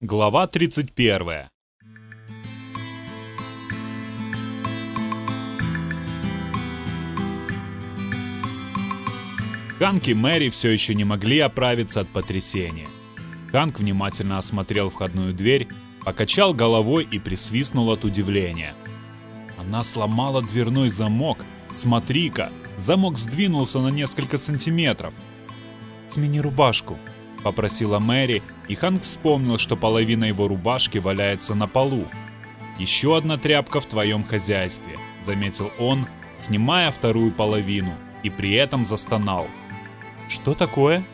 Глава 31. Ханк и Мэри все еще не могли оправиться от потрясения. Ханк внимательно осмотрел входную дверь, покачал головой и присвистнул от удивления. Она сломала дверной замок. Смотри-ка, замок сдвинулся на несколько сантиметров. «Смени рубашку», — попросила Мэри, и Ханк вспомнил, что половина его рубашки валяется на полу. «Еще одна тряпка в твоем хозяйстве», — заметил он, снимая вторую половину, и при этом застонал. «Что такое?»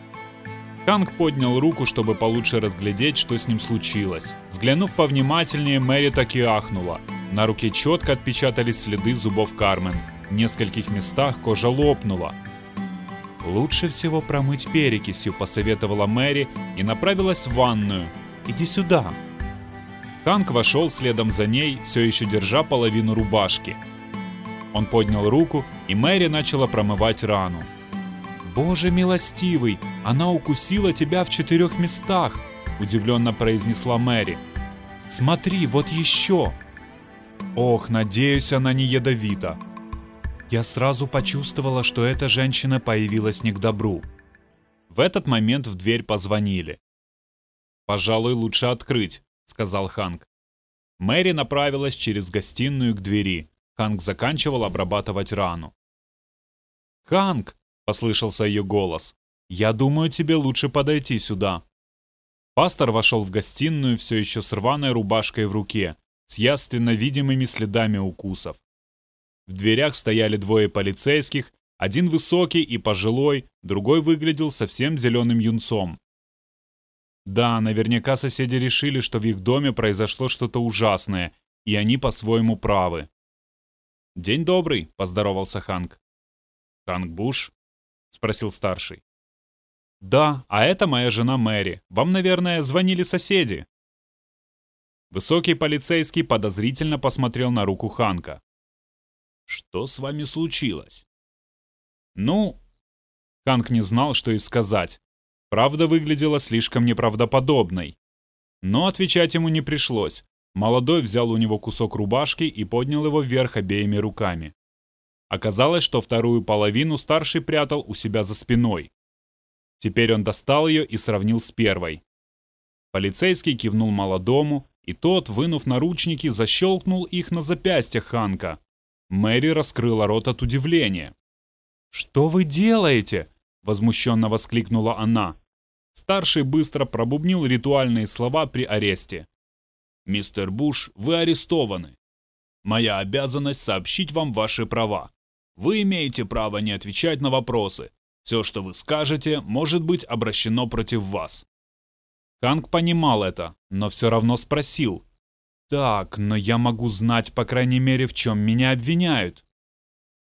Ханк поднял руку, чтобы получше разглядеть, что с ним случилось. Взглянув повнимательнее, Мэри так и ахнула. На руке четко отпечатались следы зубов Кармен. В нескольких местах кожа лопнула. «Лучше всего промыть перекисью», — посоветовала Мэри и направилась в ванную. «Иди сюда». Ханк вошел следом за ней, все еще держа половину рубашки. Он поднял руку, и Мэри начала промывать рану. «Боже милостивый, она укусила тебя в четырех местах!» – удивленно произнесла Мэри. «Смотри, вот еще!» «Ох, надеюсь, она не ядовита!» Я сразу почувствовала, что эта женщина появилась не к добру. В этот момент в дверь позвонили. «Пожалуй, лучше открыть», — сказал Ханк. Мэри направилась через гостиную к двери. Ханк заканчивал обрабатывать рану. «Ханк!» — послышался ее голос. «Я думаю, тебе лучше подойти сюда». Пастор вошел в гостиную все еще с рваной рубашкой в руке, с яственно видимыми следами укусов. В дверях стояли двое полицейских, один высокий и пожилой, другой выглядел совсем зеленым юнцом. Да, наверняка соседи решили, что в их доме произошло что-то ужасное, и они по-своему правы. «День добрый», — поздоровался Ханк. «Ханк Буш?» — спросил старший. «Да, а это моя жена Мэри. Вам, наверное, звонили соседи». Высокий полицейский подозрительно посмотрел на руку Ханка. «Что с вами случилось?» «Ну...» Ханк не знал, что и сказать. Правда выглядела слишком неправдоподобной. Но отвечать ему не пришлось. Молодой взял у него кусок рубашки и поднял его вверх обеими руками. Оказалось, что вторую половину старший прятал у себя за спиной. Теперь он достал ее и сравнил с первой. Полицейский кивнул молодому, и тот, вынув наручники, защелкнул их на запястьях Ханка. Мэри раскрыла рот от удивления. «Что вы делаете?» – возмущенно воскликнула она. Старший быстро пробубнил ритуальные слова при аресте. «Мистер Буш, вы арестованы. Моя обязанность сообщить вам ваши права. Вы имеете право не отвечать на вопросы. Все, что вы скажете, может быть обращено против вас. Ханг понимал это, но все равно спросил. «Так, но я могу знать, по крайней мере, в чем меня обвиняют».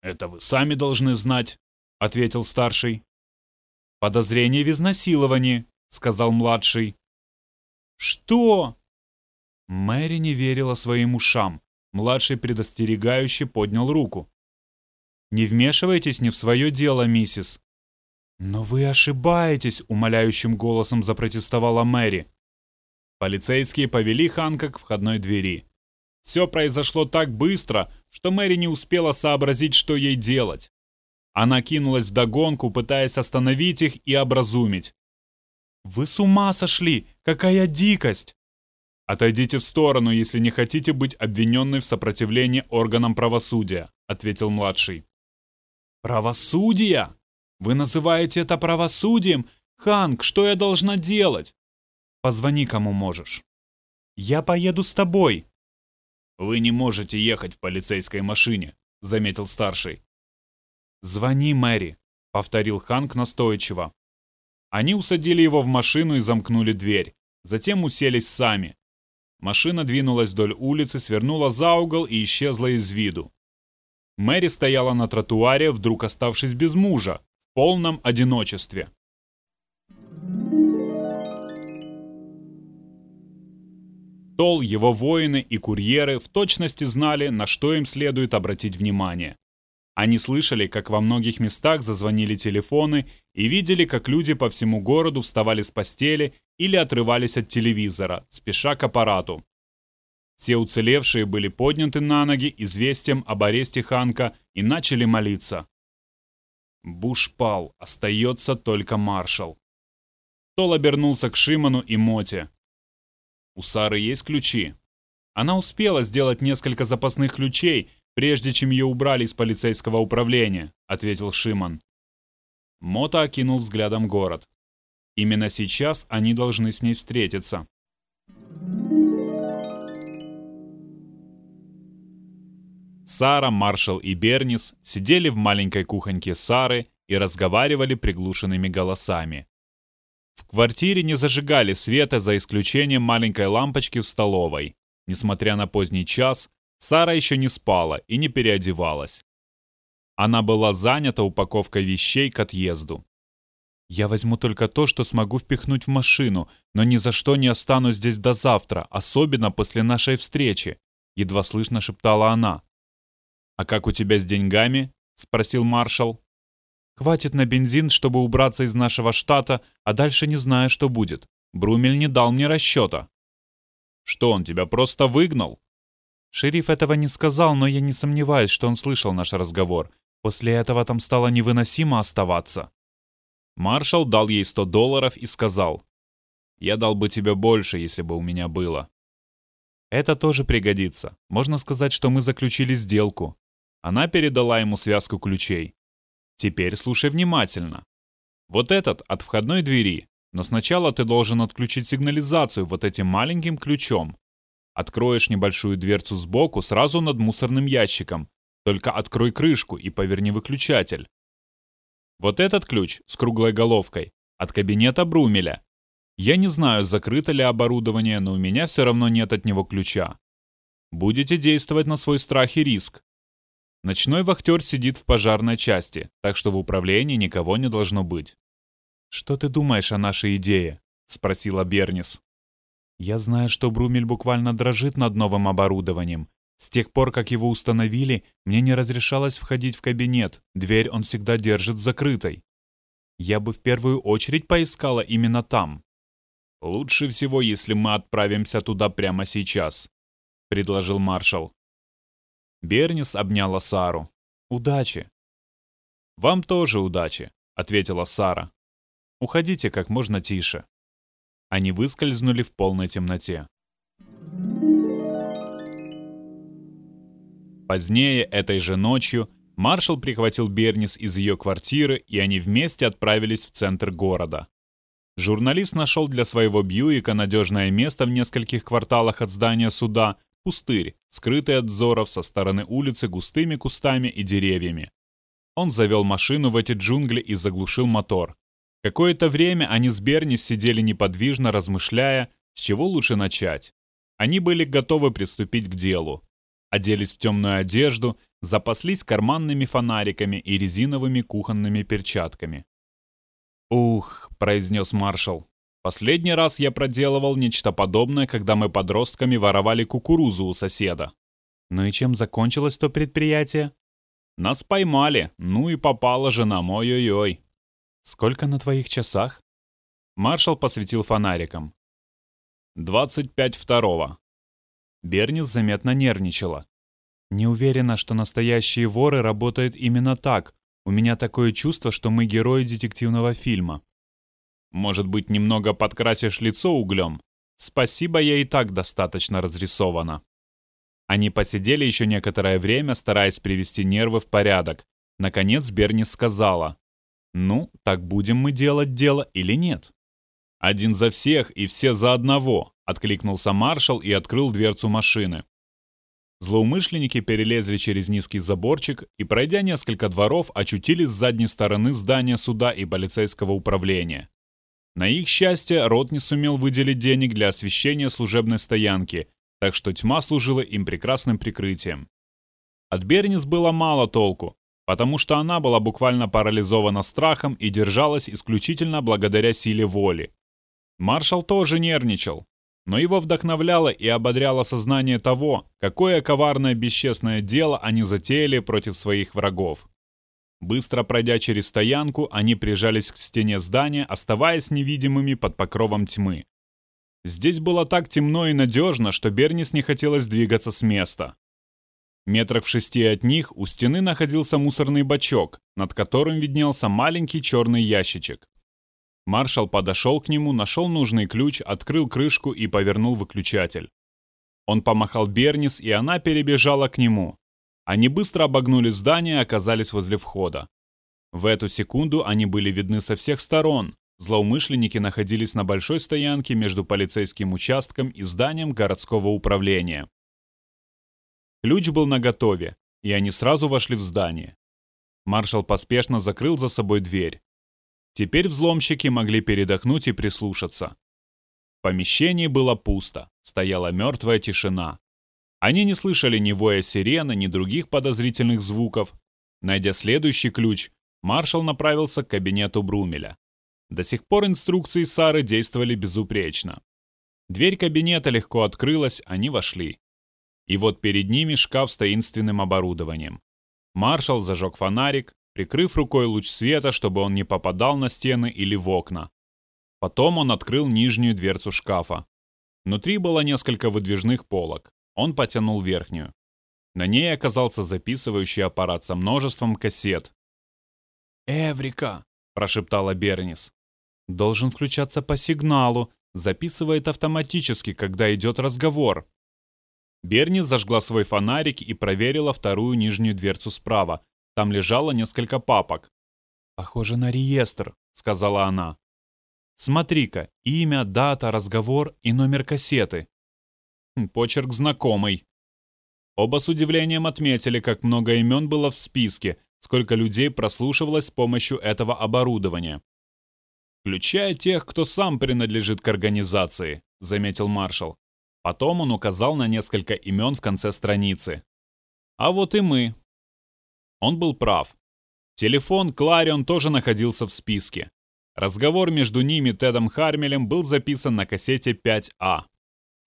«Это вы сами должны знать», — ответил старший. «Подозрение в изнасиловании», — сказал младший. «Что?» Мэри не верила своим ушам. Младший предостерегающе поднял руку. Не вмешивайтесь не в свое дело, миссис». «Но вы ошибаетесь», — умоляющим голосом запротестовала Мэри. Полицейские повели Ханка к входной двери. Все произошло так быстро, что Мэри не успела сообразить, что ей делать. Она кинулась вдогонку, пытаясь остановить их и образумить. «Вы с ума сошли! Какая дикость!» «Отойдите в сторону, если не хотите быть обвиненной в сопротивлении органам правосудия», — ответил младший. «Правосудие? Вы называете это правосудием? Ханк, что я должна делать?» «Позвони, кому можешь». «Я поеду с тобой». «Вы не можете ехать в полицейской машине», — заметил старший. «Звони Мэри», — повторил Ханк настойчиво. Они усадили его в машину и замкнули дверь. Затем уселись сами. Машина двинулась вдоль улицы, свернула за угол и исчезла из виду. Мэри стояла на тротуаре, вдруг оставшись без мужа, в полном одиночестве. Тол, его воины и курьеры в точности знали, на что им следует обратить внимание. Они слышали, как во многих местах зазвонили телефоны и видели, как люди по всему городу вставали с постели или отрывались от телевизора, спеша к аппарату. Все уцелевшие были подняты на ноги известием об аресте Ханка и начали молиться. Буш пал, остается только маршал. Тол обернулся к Шиману и Моте. «У Сары есть ключи?» Она успела сделать несколько запасных ключей, прежде чем ее убрали из полицейского управления», — ответил Шиман. Мота окинул взглядом город. Именно сейчас они должны с ней встретиться. Сара, Маршал и Бернис сидели в маленькой кухоньке Сары и разговаривали приглушенными голосами. В квартире не зажигали света за исключением маленькой лампочки в столовой. Несмотря на поздний час, Сара еще не спала и не переодевалась. Она была занята упаковкой вещей к отъезду. «Я возьму только то, что смогу впихнуть в машину, но ни за что не останусь здесь до завтра, особенно после нашей встречи», — едва слышно шептала она. «А как у тебя с деньгами?» — спросил маршал. «Хватит на бензин, чтобы убраться из нашего штата, а дальше не знаю, что будет. Брумель не дал мне расчета». «Что, он тебя просто выгнал?» Шериф этого не сказал, но я не сомневаюсь, что он слышал наш разговор. После этого там стало невыносимо оставаться. Маршал дал ей 100 долларов и сказал, «Я дал бы тебе больше, если бы у меня было». Это тоже пригодится. Можно сказать, что мы заключили сделку. Она передала ему связку ключей. Теперь слушай внимательно. Вот этот от входной двери, но сначала ты должен отключить сигнализацию вот этим маленьким ключом. Откроешь небольшую дверцу сбоку сразу над мусорным ящиком. Только открой крышку и поверни выключатель. Вот этот ключ с круглой головкой от кабинета Брумеля. Я не знаю, закрыто ли оборудование, но у меня все равно нет от него ключа. Будете действовать на свой страх и риск. Ночной вахтер сидит в пожарной части, так что в управлении никого не должно быть. «Что ты думаешь о нашей идее?» — спросила Бернис. Я знаю, что Брумель буквально дрожит над новым оборудованием. С тех пор, как его установили, мне не разрешалось входить в кабинет, дверь он всегда держит закрытой. Я бы в первую очередь поискала именно там. «Лучше всего, если мы отправимся туда прямо сейчас», — предложил маршал. Бернис обняла Сару. «Удачи!» «Вам тоже удачи», — ответила Сара. «Уходите как можно тише». Они выскользнули в полной темноте. Позднее, этой же ночью, маршал прихватил Бернис из ее квартиры, и они вместе отправились в центр города. Журналист нашел для своего Бьюика надежное место в нескольких кварталах от здания суда, пустырь, скрытый от взоров со стороны улицы густыми кустами и деревьями. Он завел машину в эти джунгли и заглушил мотор. Какое-то время они с Берни сидели неподвижно, размышляя, с чего лучше начать. Они были готовы приступить к делу. Оделись в темную одежду, запаслись карманными фонариками и резиновыми кухонными перчатками. «Ух», — произнес маршал, — «последний раз я проделывал нечто подобное, когда мы подростками воровали кукурузу у соседа». «Ну и чем закончилось то предприятие?» «Нас поймали, ну и попала жена, ой-ой-ой». «Сколько на твоих часах?» Маршал посветил фонариком. «Двадцать пять второго». Бернис заметно нервничала. «Не уверена, что настоящие воры работают именно так. У меня такое чувство, что мы герои детективного фильма». «Может быть, немного подкрасишь лицо углем? Спасибо, я и так достаточно разрисована». Они посидели еще некоторое время, стараясь привести нервы в порядок. Наконец Бернис сказала. Ну, так будем мы делать дело или нет? Один за всех и все за одного, откликнулся маршал и открыл дверцу машины. Злоумышленники перелезли через низкий заборчик и, пройдя несколько дворов, очутились с задней стороны здания суда и полицейского управления. На их счастье, Рот не сумел выделить денег для освещения служебной стоянки, так что тьма служила им прекрасным прикрытием. От Бернис было мало толку, потому что она была буквально парализована страхом и держалась исключительно благодаря силе воли. Маршал тоже нервничал, но его вдохновляло и ободряло сознание того, какое коварное бесчестное дело они затеяли против своих врагов. Быстро пройдя через стоянку, они прижались к стене здания, оставаясь невидимыми под покровом тьмы. Здесь было так темно и надежно, что Бернис не хотелось двигаться с места. Метрах в шести от них у стены находился мусорный бачок, над которым виднелся маленький черный ящичек. Маршал подошел к нему, нашел нужный ключ, открыл крышку и повернул выключатель. Он помахал Бернис, и она перебежала к нему. Они быстро обогнули здание и оказались возле входа. В эту секунду они были видны со всех сторон. Злоумышленники находились на большой стоянке между полицейским участком и зданием городского управления. Ключ был наготове, и они сразу вошли в здание. Маршал поспешно закрыл за собой дверь. Теперь взломщики могли передохнуть и прислушаться. В помещении было пусто, стояла мертвая тишина. Они не слышали ни воя сирены, ни других подозрительных звуков. Найдя следующий ключ, маршал направился к кабинету Брумеля. До сих пор инструкции Сары действовали безупречно. Дверь кабинета легко открылась, они вошли. И вот перед ними шкаф с таинственным оборудованием. Маршал зажег фонарик, прикрыв рукой луч света, чтобы он не попадал на стены или в окна. Потом он открыл нижнюю дверцу шкафа. Внутри было несколько выдвижных полок. Он потянул верхнюю. На ней оказался записывающий аппарат со множеством кассет. «Эврика!» – прошептала Бернис. «Должен включаться по сигналу. Записывает автоматически, когда идет разговор». Бернис зажгла свой фонарик и проверила вторую нижнюю дверцу справа. Там лежало несколько папок. «Похоже на реестр», — сказала она. «Смотри-ка, имя, дата, разговор и номер кассеты». Почерк знакомый. Оба с удивлением отметили, как много имен было в списке, сколько людей прослушивалось с помощью этого оборудования. «Включая тех, кто сам принадлежит к организации», — заметил маршал. Потом он указал на несколько имен в конце страницы. «А вот и мы», он был прав. Телефон Кларион тоже находился в списке. Разговор между ними Тедом Хармелем был записан на кассете 5А.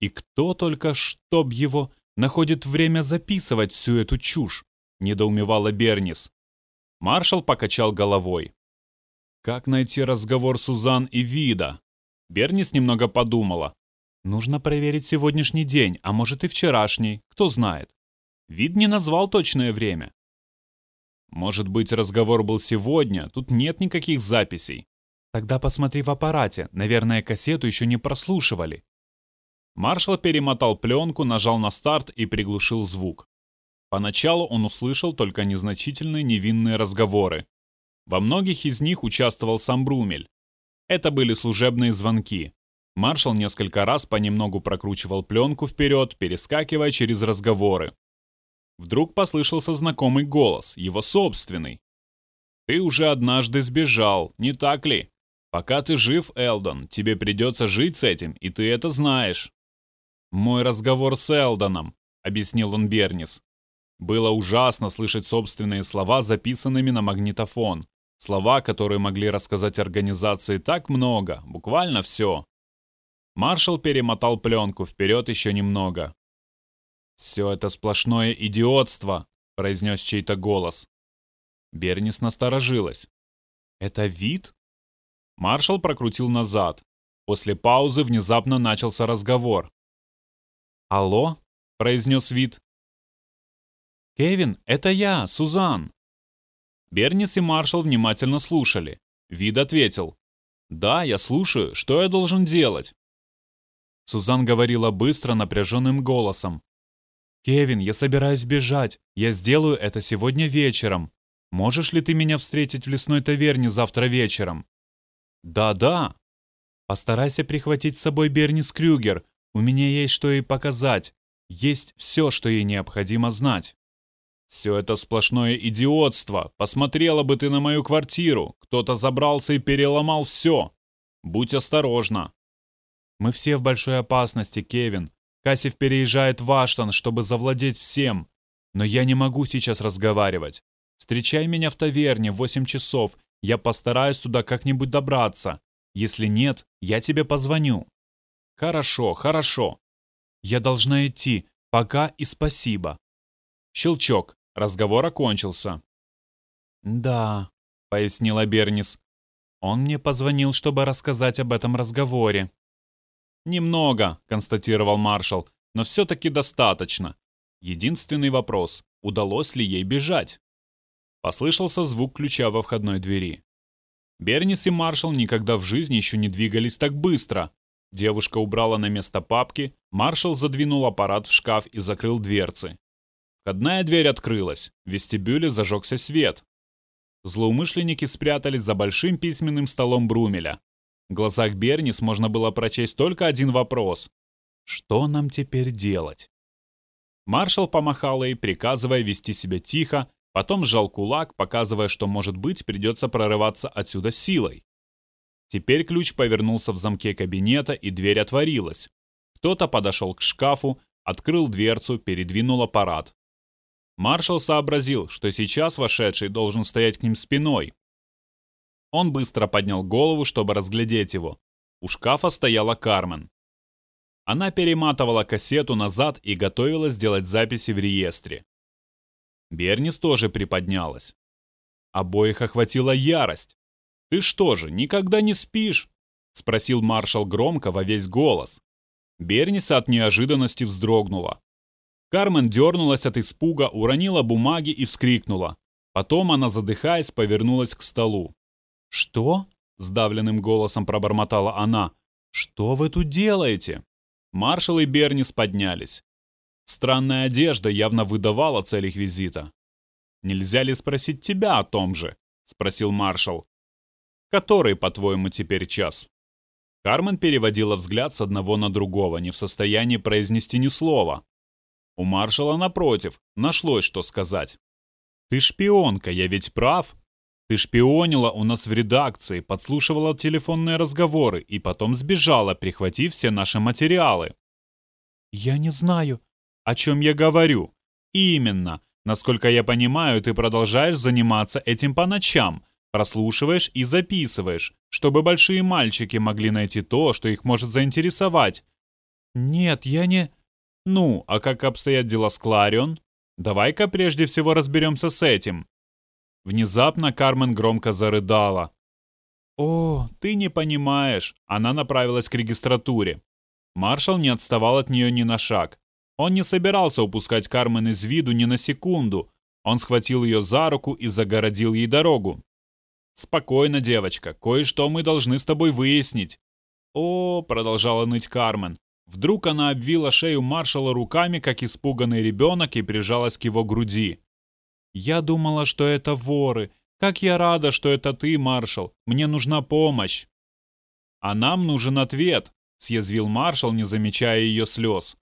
И кто только, чтоб его, находит время записывать всю эту чушь? Недоумевала Бернис. Маршал покачал головой. Как найти разговор Сузан и Вида? Бернис немного подумала. Нужно проверить сегодняшний день, а может и вчерашний, кто знает. Вид не назвал точное время. Может быть, разговор был сегодня, тут нет никаких записей. Тогда посмотри в аппарате, наверное, кассету еще не прослушивали. Маршал перемотал пленку, нажал на старт и приглушил звук. Поначалу он услышал только незначительные невинные разговоры. Во многих из них участвовал сам Брумель. Это были служебные звонки. Маршал несколько раз понемногу прокручивал пленку вперед, перескакивая через разговоры. Вдруг послышался знакомый голос, его собственный. «Ты уже однажды сбежал, не так ли? Пока ты жив, Элдон, тебе придется жить с этим, и ты это знаешь». «Мой разговор с Элдоном», — объяснил он Бернис. Было ужасно слышать собственные слова, записанными на магнитофон. Слова, которые могли рассказать организации так много, буквально все. Маршал перемотал пленку вперед еще немного. «Все это сплошное идиотство», — произнес чей-то голос. Бернис насторожилась. «Это вид?» Маршал прокрутил назад. После паузы внезапно начался разговор. «Алло?» — произнес вид. «Кевин, это я, Сузан!» Бернис и Маршал внимательно слушали. Вид ответил. «Да, я слушаю. Что я должен делать?» Сузан говорила быстро, напряженным голосом. «Кевин, я собираюсь бежать. Я сделаю это сегодня вечером. Можешь ли ты меня встретить в лесной таверне завтра вечером?» «Да-да». «Постарайся прихватить с собой Бернис Крюгер. У меня есть что ей показать. Есть все, что ей необходимо знать». «Все это сплошное идиотство. Посмотрела бы ты на мою квартиру. Кто-то забрался и переломал все. Будь осторожна». «Мы все в большой опасности, Кевин. Кассив переезжает в Аштон, чтобы завладеть всем. Но я не могу сейчас разговаривать. Встречай меня в таверне в 8 часов. Я постараюсь туда как-нибудь добраться. Если нет, я тебе позвоню. Хорошо, хорошо. Я должна идти. Пока и спасибо. Щелчок. Разговор окончился. Да, пояснила Бернис. Он мне позвонил, чтобы рассказать об этом разговоре. «Немного», — констатировал маршал, — «но все-таки достаточно. Единственный вопрос — удалось ли ей бежать?» Послышался звук ключа во входной двери. Бернис и маршал никогда в жизни еще не двигались так быстро. Девушка убрала на место папки, маршал задвинул аппарат в шкаф и закрыл дверцы. Входная дверь открылась, в вестибюле зажегся свет. Злоумышленники спрятались за большим письменным столом Брумеля. В глазах Бернис можно было прочесть только один вопрос. «Что нам теперь делать?» Маршал помахал ей, приказывая вести себя тихо, потом сжал кулак, показывая, что, может быть, придется прорываться отсюда силой. Теперь ключ повернулся в замке кабинета, и дверь отворилась. Кто-то подошел к шкафу, открыл дверцу, передвинул аппарат. Маршал сообразил, что сейчас вошедший должен стоять к ним спиной, он быстро поднял голову, чтобы разглядеть его. У шкафа стояла Кармен. Она перематывала кассету назад и готовилась сделать записи в реестре. Бернис тоже приподнялась. Обоих охватила ярость. «Ты что же, никогда не спишь?» — спросил маршал громко во весь голос. Бернис от неожиданности вздрогнула. Кармен дернулась от испуга, уронила бумаги и вскрикнула. Потом она, задыхаясь, повернулась к столу. «Что?» — сдавленным голосом пробормотала она. «Что вы тут делаете?» Маршал и Бернис поднялись. Странная одежда явно выдавала цель их визита. «Нельзя ли спросить тебя о том же?» — спросил маршал. «Который, по-твоему, теперь час?» Кармен переводила взгляд с одного на другого, не в состоянии произнести ни слова. У маршала, напротив, нашлось, что сказать. «Ты шпионка, я ведь прав?» Ты шпионила у нас в редакции, подслушивала телефонные разговоры и потом сбежала, прихватив все наши материалы. Я не знаю, о чем я говорю. Именно. Насколько я понимаю, ты продолжаешь заниматься этим по ночам, прослушиваешь и записываешь, чтобы большие мальчики могли найти то, что их может заинтересовать. Нет, я не... Ну, а как обстоят дела с Кларион? Давай-ка прежде всего разберемся с этим. Внезапно Кармен громко зарыдала. «О, ты не понимаешь!» Она направилась к регистратуре. Маршал не отставал от нее ни на шаг. Он не собирался упускать Кармен из виду ни на секунду. Он схватил ее за руку и загородил ей дорогу. «Спокойно, девочка, кое-что мы должны с тобой выяснить». «О», — продолжала ныть Кармен. Вдруг она обвила шею маршала руками, как испуганный ребенок, и прижалась к его груди. Я думала, что это воры. Как я рада, что это ты, маршал. Мне нужна помощь. А нам нужен ответ, съязвил маршал, не замечая ее слез.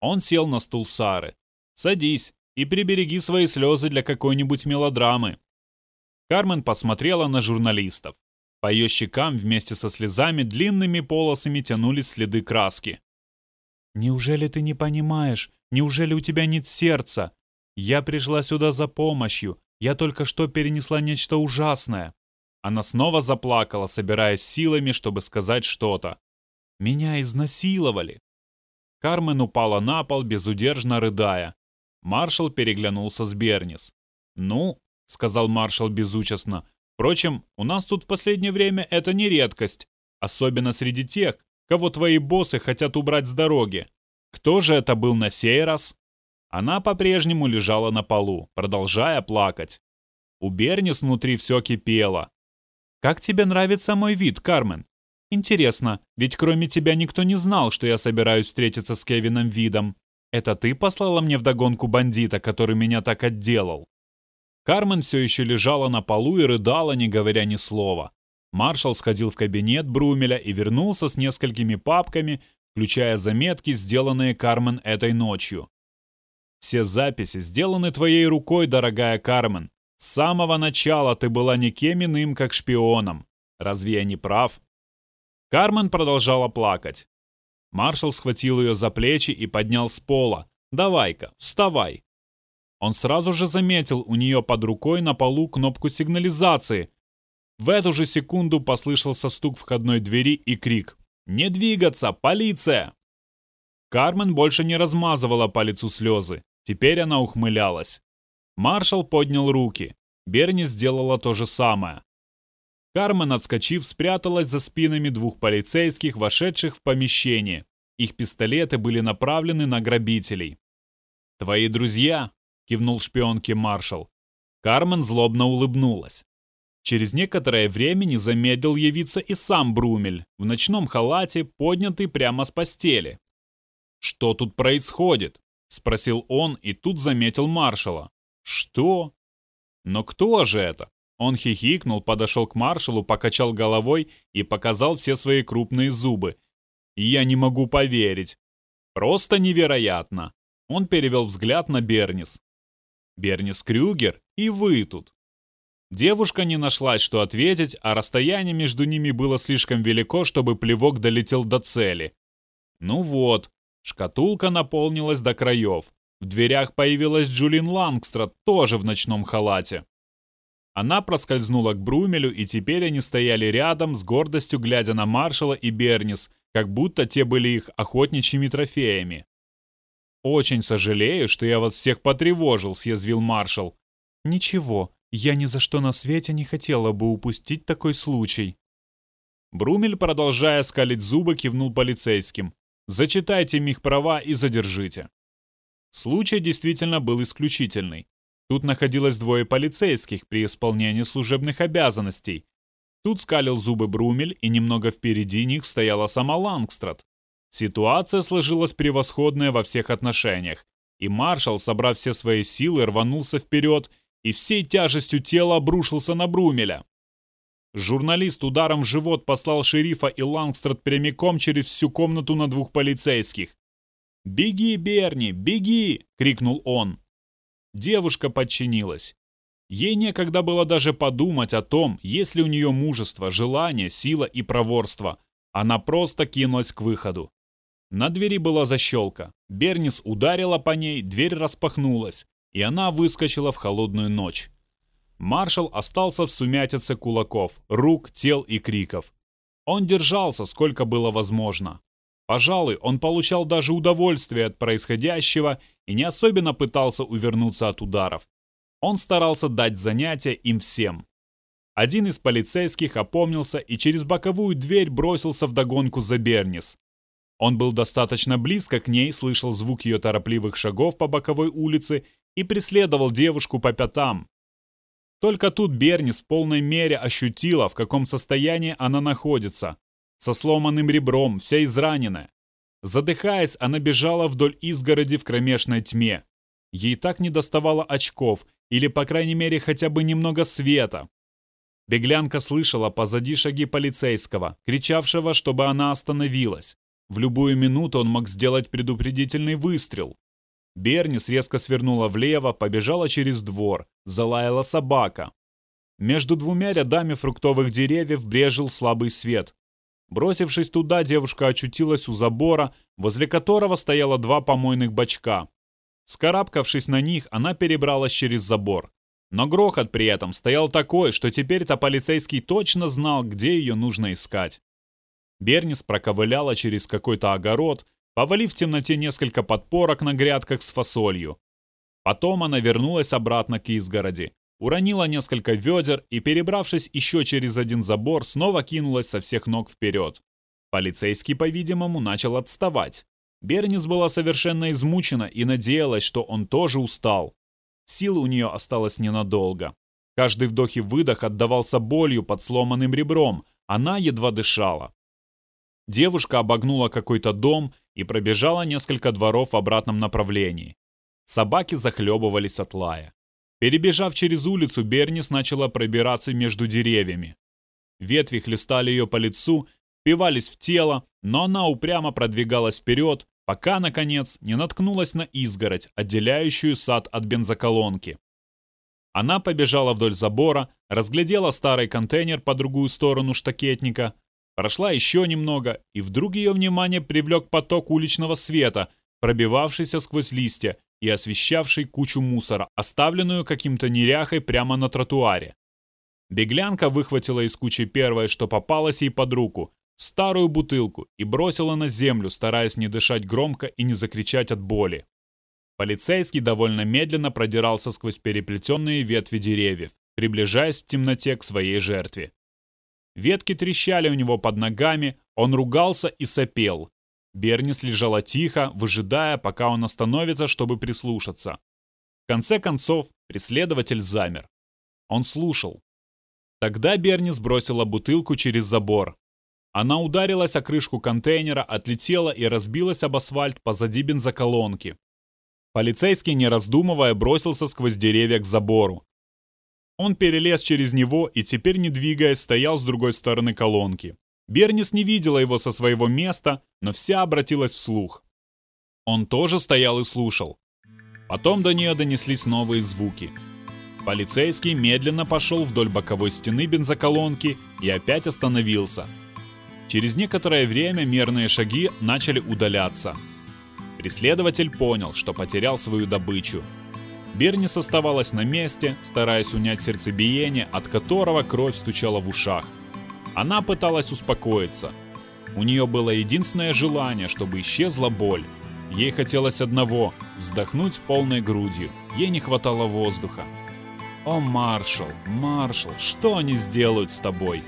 Он сел на стул Сары. Садись и прибереги свои слезы для какой-нибудь мелодрамы. Кармен посмотрела на журналистов. По ее щекам вместе со слезами длинными полосами тянулись следы краски. «Неужели ты не понимаешь? Неужели у тебя нет сердца? Я пришла сюда за помощью. Я только что перенесла нечто ужасное. Она снова заплакала, собираясь силами, чтобы сказать что-то. Меня изнасиловали. Кармен упала на пол, безудержно рыдая. Маршал переглянулся с Бернис. «Ну», — сказал маршал безучастно, «впрочем, у нас тут в последнее время это не редкость, особенно среди тех, кого твои боссы хотят убрать с дороги. Кто же это был на сей раз?» Она по-прежнему лежала на полу, продолжая плакать. У Бернис внутри все кипело. «Как тебе нравится мой вид, Кармен? Интересно, ведь кроме тебя никто не знал, что я собираюсь встретиться с Кевином Видом. Это ты послала мне вдогонку бандита, который меня так отделал?» Кармен все еще лежала на полу и рыдала, не говоря ни слова. Маршал сходил в кабинет Брумеля и вернулся с несколькими папками, включая заметки, сделанные Кармен этой ночью. Все записи сделаны твоей рукой, дорогая Кармен. С самого начала ты была никем иным, как шпионом. Разве я не прав?» Кармен продолжала плакать. Маршал схватил ее за плечи и поднял с пола. «Давай-ка, вставай!» Он сразу же заметил у нее под рукой на полу кнопку сигнализации. В эту же секунду послышался стук входной двери и крик. «Не двигаться! Полиция!» Кармен больше не размазывала по лицу слезы. Теперь она ухмылялась. Маршал поднял руки. Берни сделала то же самое. Кармен, отскочив, спряталась за спинами двух полицейских, вошедших в помещение. Их пистолеты были направлены на грабителей. «Твои друзья?» — кивнул шпионке маршал. Кармен злобно улыбнулась. Через некоторое время не замедлил явиться и сам Брумель, в ночном халате, поднятый прямо с постели. «Что тут происходит?» — спросил он и тут заметил маршала. «Что?» «Но кто же это?» Он хихикнул, подошел к маршалу, покачал головой и показал все свои крупные зубы. «Я не могу поверить. Просто невероятно!» Он перевел взгляд на Бернис. «Бернис Крюгер, и вы тут!» Девушка не нашлась, что ответить, а расстояние между ними было слишком велико, чтобы плевок долетел до цели. Ну вот, шкатулка наполнилась до краев. В дверях появилась Джулин Лангстрад, тоже в ночном халате. Она проскользнула к Брумелю, и теперь они стояли рядом, с гордостью глядя на маршала и Бернис, как будто те были их охотничьими трофеями. «Очень сожалею, что я вас всех потревожил», — съязвил маршал. «Ничего, я ни за что на свете не хотела бы упустить такой случай». Брумель, продолжая скалить зубы, кивнул полицейским. «Зачитайте им их права и задержите». Случай действительно был исключительный. Тут находилось двое полицейских при исполнении служебных обязанностей. Тут скалил зубы Брумель, и немного впереди них стояла сама Лангстрад. Ситуация сложилась превосходная во всех отношениях, и маршал, собрав все свои силы, рванулся вперед и всей тяжестью тела обрушился на Брумеля. Журналист ударом в живот послал шерифа и Лангстрад прямиком через всю комнату на двух полицейских. «Беги, Берни, беги!» — крикнул он. Девушка подчинилась. Ей некогда было даже подумать о том, есть ли у нее мужество, желание, сила и проворство. Она просто кинулась к выходу. На двери была защелка. Бернис ударила по ней, дверь распахнулась, и она выскочила в холодную ночь. Маршал остался в сумятице кулаков, рук, тел и криков. Он держался, сколько было возможно. Пожалуй, он получал даже удовольствие от происходящего и не особенно пытался увернуться от ударов. Он старался дать занятия им всем. Один из полицейских опомнился и через боковую дверь бросился в догонку за Бернис. Он был достаточно близко к ней, слышал звук ее торопливых шагов по боковой улице и преследовал девушку по пятам. Только тут Бернис в полной мере ощутила, в каком состоянии она находится со сломанным ребром, вся израненная. Задыхаясь, она бежала вдоль изгороди в кромешной тьме. Ей так не доставало очков, или, по крайней мере, хотя бы немного света. Беглянка слышала позади шаги полицейского, кричавшего, чтобы она остановилась. В любую минуту он мог сделать предупредительный выстрел. Бернис резко свернула влево, побежала через двор, залаяла собака. Между двумя рядами фруктовых деревьев брежил слабый свет. Бросившись туда, девушка очутилась у забора, возле которого стояло два помойных бачка. Скарабкавшись на них, она перебралась через забор. Но грохот при этом стоял такой, что теперь-то полицейский точно знал, где ее нужно искать. Бернис проковыляла через какой-то огород, повалив в темноте несколько подпорок на грядках с фасолью. Потом она вернулась обратно к изгороди, уронила несколько ведер и, перебравшись еще через один забор, снова кинулась со всех ног вперед. Полицейский, по-видимому, начал отставать. Бернис была совершенно измучена и надеялась, что он тоже устал. Сил у нее осталось ненадолго. Каждый вдох и выдох отдавался болью под сломанным ребром. Она едва дышала. Девушка обогнула какой-то дом и пробежала несколько дворов в обратном направлении. Собаки захлебывались от лая. Перебежав через улицу, Бернис начала пробираться между деревьями. Ветви хлестали ее по лицу, впивались в тело, но она упрямо продвигалась вперед, пока, наконец, не наткнулась на изгородь, отделяющую сад от бензоколонки. Она побежала вдоль забора, разглядела старый контейнер по другую сторону штакетника, прошла еще немного, и вдруг ее внимание привлек поток уличного света, пробивавшийся сквозь листья и освещавший кучу мусора, оставленную каким-то неряхой прямо на тротуаре. Беглянка выхватила из кучи первое, что попалось ей под руку, старую бутылку, и бросила на землю, стараясь не дышать громко и не закричать от боли. Полицейский довольно медленно продирался сквозь переплетенные ветви деревьев, приближаясь в темноте к своей жертве. Ветки трещали у него под ногами, он ругался и сопел. Бернис лежала тихо, выжидая, пока он остановится, чтобы прислушаться. В конце концов, преследователь замер. Он слушал. Тогда Бернис бросила бутылку через забор. Она ударилась о крышку контейнера, отлетела и разбилась об асфальт позади бензоколонки. Полицейский, не раздумывая, бросился сквозь деревья к забору. Он перелез через него и теперь, не двигаясь, стоял с другой стороны колонки. Бернис не видела его со своего места, но вся обратилась вслух. Он тоже стоял и слушал. Потом до нее донеслись новые звуки. Полицейский медленно пошел вдоль боковой стены бензоколонки и опять остановился. Через некоторое время мерные шаги начали удаляться. Преследователь понял, что потерял свою добычу. Бернис оставалась на месте, стараясь унять сердцебиение, от которого кровь стучала в ушах. Она пыталась успокоиться. У нее было единственное желание, чтобы исчезла боль. Ей хотелось одного – вздохнуть полной грудью. Ей не хватало воздуха. «О, маршал, маршал, что они сделают с тобой?»